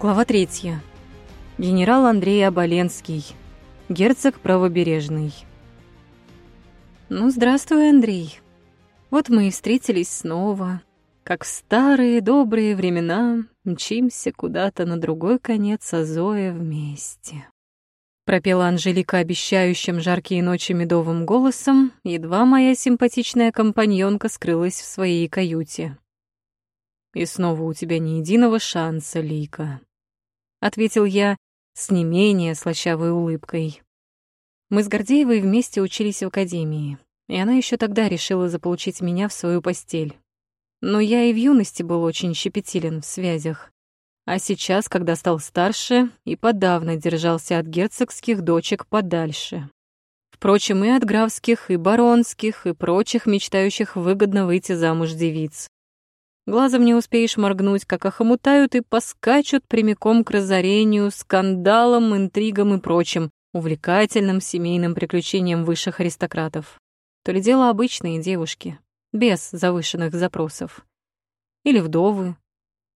Глава третья. Генерал Андрей Оболенский. Герцог Правобережный. Ну, здравствуй, Андрей. Вот мы и встретились снова. Как в старые добрые времена мчимся куда-то на другой конец Азоя вместе. Пропела Анжелика обещающим жаркие ночи медовым голосом, едва моя симпатичная компаньонка скрылась в своей каюте. «И снова у тебя ни единого шанса, Лика», — ответил я с не менее слащавой улыбкой. Мы с Гордеевой вместе учились в академии, и она еще тогда решила заполучить меня в свою постель. Но я и в юности был очень щепетилен в связях. А сейчас, когда стал старше, и подавно держался от герцогских дочек подальше. Впрочем, и от графских, и баронских, и прочих мечтающих выгодно выйти замуж девиц. Глазом не успеешь моргнуть, как охомутают и поскачут прямиком к разорению, скандалам, интригам и прочим, увлекательным семейным приключениям высших аристократов. То ли дело обычные девушки, без завышенных запросов. Или вдовы.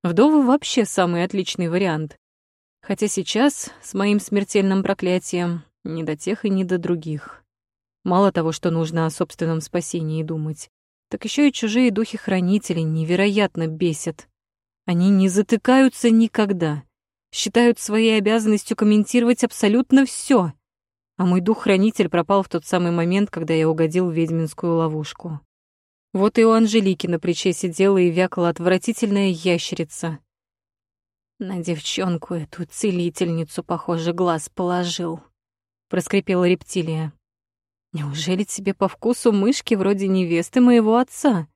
Вдовы вообще самый отличный вариант. Хотя сейчас, с моим смертельным проклятием, ни до тех и ни до других. Мало того, что нужно о собственном спасении думать, так еще и чужие духи-хранители невероятно бесят. Они не затыкаются никогда, считают своей обязанностью комментировать абсолютно все. А мой дух-хранитель пропал в тот самый момент, когда я угодил в ведьминскую ловушку. Вот и у Анжелики на плече сидела и вякала отвратительная ящерица. На девчонку эту целительницу, похоже, глаз положил. Проскрипела рептилия. Неужели тебе по вкусу мышки вроде невесты моего отца?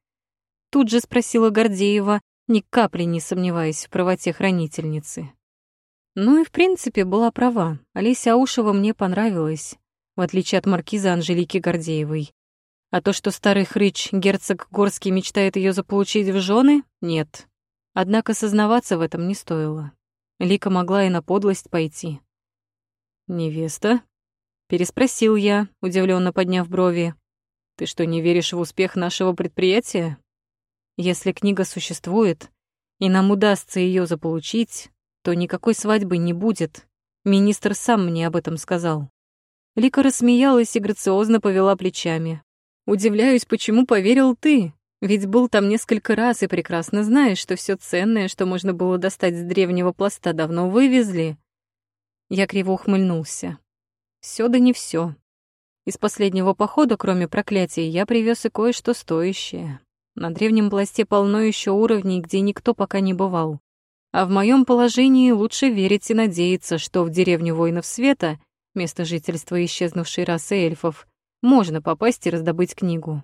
Тут же спросила Гордеева, ни капли не сомневаясь в правоте хранительницы. Ну и в принципе была права. Олеся Аушева мне понравилась, в отличие от маркиза Анжелики Гордеевой. А то, что старый хрыч, герцог Горский, мечтает ее заполучить в жены, нет. Однако сознаваться в этом не стоило. Лика могла и на подлость пойти. «Невеста?» Переспросил я, удивленно подняв брови. «Ты что, не веришь в успех нашего предприятия? Если книга существует, и нам удастся ее заполучить, то никакой свадьбы не будет. Министр сам мне об этом сказал». Лика рассмеялась и грациозно повела плечами. «Удивляюсь, почему поверил ты? Ведь был там несколько раз и прекрасно знаешь, что все ценное, что можно было достать с древнего пласта, давно вывезли». Я криво ухмыльнулся. Все да не все. Из последнего похода, кроме проклятий, я привез и кое-что стоящее. На древнем пласте полно еще уровней, где никто пока не бывал. А в моем положении лучше верить и надеяться, что в деревню воинов света, место жительства исчезнувшей расы эльфов, можно попасть и раздобыть книгу.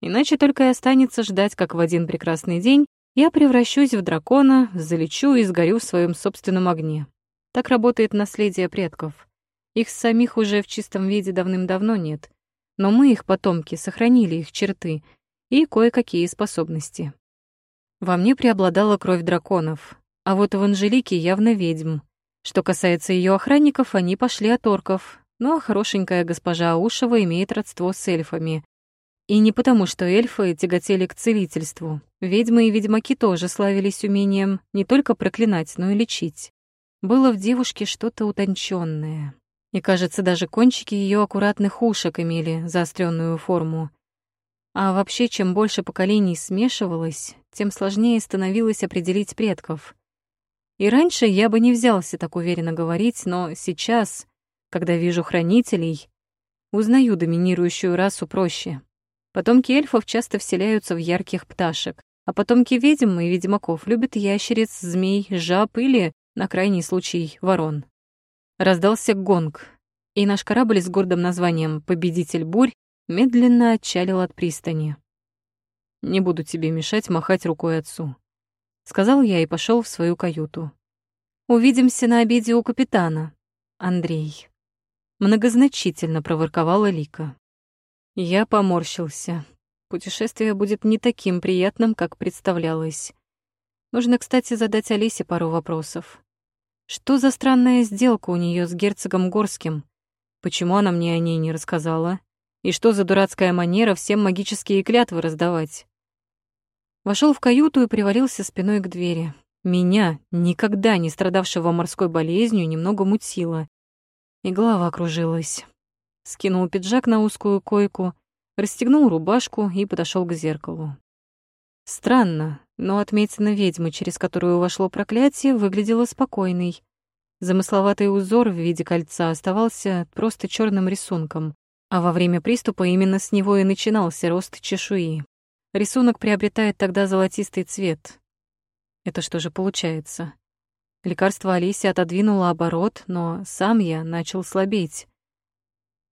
Иначе только и останется ждать, как в один прекрасный день я превращусь в дракона, залечу и сгорю в своем собственном огне. Так работает наследие предков. Их самих уже в чистом виде давным-давно нет, но мы, их потомки, сохранили их черты и кое-какие способности. Во мне преобладала кровь драконов, а вот в Анжелике явно ведьм. Что касается ее охранников, они пошли от орков, ну а хорошенькая госпожа Аушева имеет родство с эльфами. И не потому, что эльфы тяготели к целительству. Ведьмы и ведьмаки тоже славились умением не только проклинать, но и лечить. Было в девушке что-то утонченное, и, кажется, даже кончики ее аккуратных ушек имели заостренную форму. А вообще, чем больше поколений смешивалось, тем сложнее становилось определить предков. И раньше я бы не взялся так уверенно говорить, но сейчас, когда вижу хранителей, узнаю доминирующую расу проще. Потомки эльфов часто вселяются в ярких пташек, а потомки ведьм и ведьмаков любят ящериц, змей, жаб или, на крайний случай, ворон. Раздался гонг, и наш корабль с гордым названием «Победитель бурь» медленно отчалил от пристани. «Не буду тебе мешать махать рукой отцу», — сказал я и пошел в свою каюту. «Увидимся на обеде у капитана, Андрей», — многозначительно проворковала Лика. Я поморщился. Путешествие будет не таким приятным, как представлялось. Нужно, кстати, задать Алисе пару вопросов. Что за странная сделка у нее с герцогом Горским? Почему она мне о ней не рассказала? И что за дурацкая манера всем магические клятвы раздавать? Вошел в каюту и привалился спиной к двери. Меня, никогда не страдавшего морской болезнью, немного мутило. И голова кружилась. Скинул пиджак на узкую койку, расстегнул рубашку и подошел к зеркалу. Странно, но отметина ведьмы, через которую вошло проклятие, выглядела спокойной. Замысловатый узор в виде кольца оставался просто черным рисунком, а во время приступа именно с него и начинался рост чешуи. Рисунок приобретает тогда золотистый цвет. Это что же получается? Лекарство Алисе отодвинуло оборот, но сам я начал слабеть.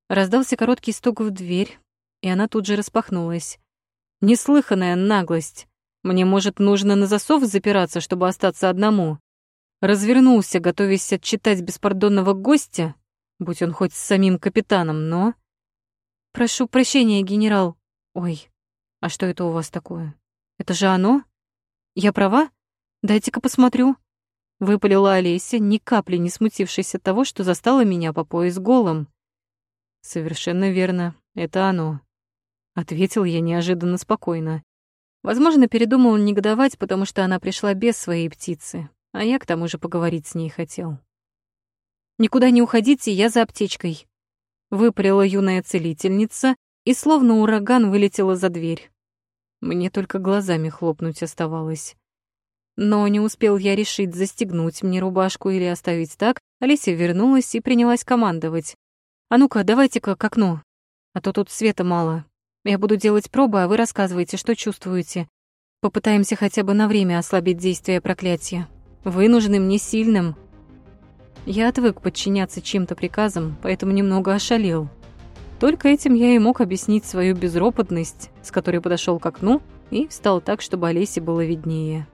Раздался короткий стук в дверь, и она тут же распахнулась. Неслыханная наглость. Мне, может, нужно на засов запираться, чтобы остаться одному. Развернулся, готовясь отчитать беспардонного гостя, будь он хоть с самим капитаном, но... «Прошу прощения, генерал. Ой, а что это у вас такое? Это же оно? Я права? Дайте-ка посмотрю». Выпалила Олеся, ни капли не смутившись от того, что застала меня по пояс голым. «Совершенно верно, это оно», — ответил я неожиданно спокойно. Возможно, передумал негодовать, потому что она пришла без своей птицы, а я к тому же поговорить с ней хотел. «Никуда не уходите, я за аптечкой», — выпарила юная целительница и словно ураган вылетела за дверь. Мне только глазами хлопнуть оставалось. Но не успел я решить, застегнуть мне рубашку или оставить так, Олеся вернулась и принялась командовать. «А ну-ка, давайте-ка к окну, а то тут света мало. Я буду делать пробы, а вы рассказывайте, что чувствуете. Попытаемся хотя бы на время ослабить действие проклятия». Вы нужны мне сильным. Я отвык подчиняться чьим-то приказам, поэтому немного ошалел. Только этим я и мог объяснить свою безропотность, с которой подошел к окну и встал так, чтобы Олесе было виднее.